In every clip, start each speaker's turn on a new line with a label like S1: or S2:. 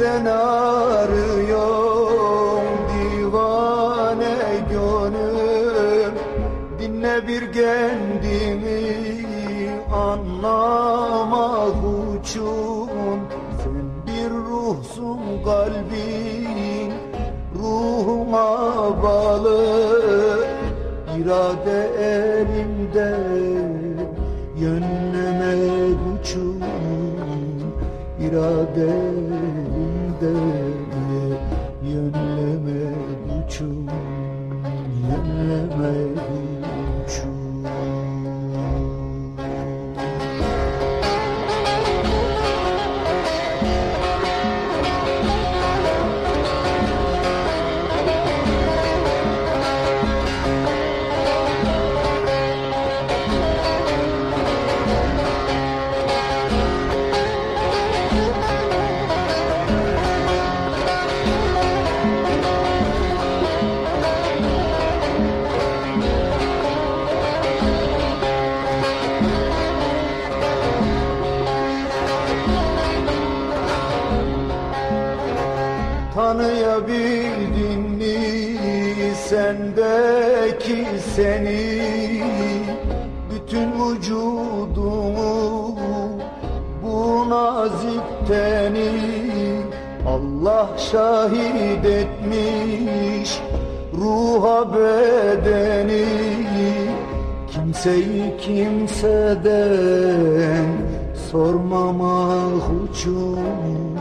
S1: Neden arıyorum divane gönül Dinle bir kendimi anlamak uçun Sen bir ruhsun kalbin ruhuma bağlı. İrade elimde İrade elimde yönlemek için Yönlemek için Tanıyabildin mi sendeki seni? Bütün vücudumu bu nazik teni Allah şahit etmiş ruha bedeni. Kimseyi kimseden sormamak için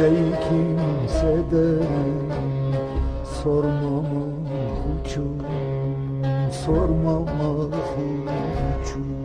S1: Kimseyi kimseden sormamak için Sormamak için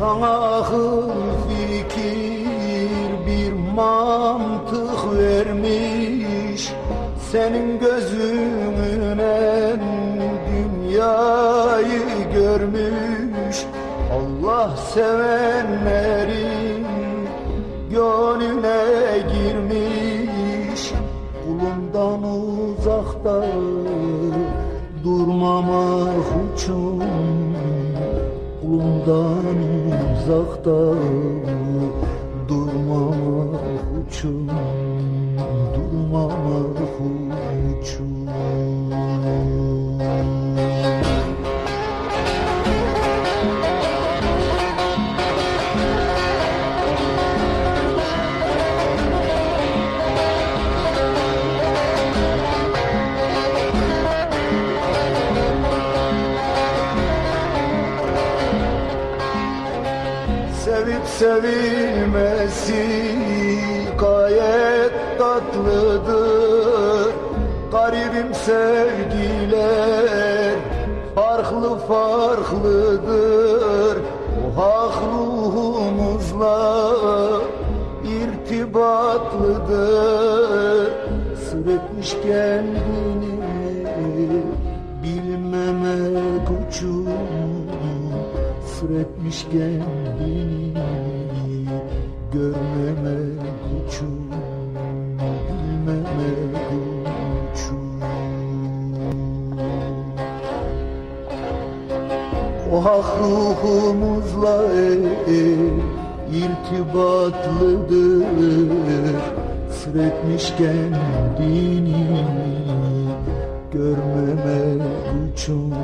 S1: Sana akıl fikir bir mantık vermiş. Senin gözünün dünyayı görmüş. Allah sevenlerin gönlüne girmiş. Kulundan uzakta durmamak için Kulundan uzakta durmamak için Durmamak için sevilmesi gayet tatlıdır. Garibim sevgiler farklı farklıdır. O hak ruhumuzla irtibatlıdır. Etmiş kendini bilmemek Sır etmiş kendini görmemek için Bilmemek için O hak ruhumuzla irtibatlıdır Sır etmiş kendini görmemek için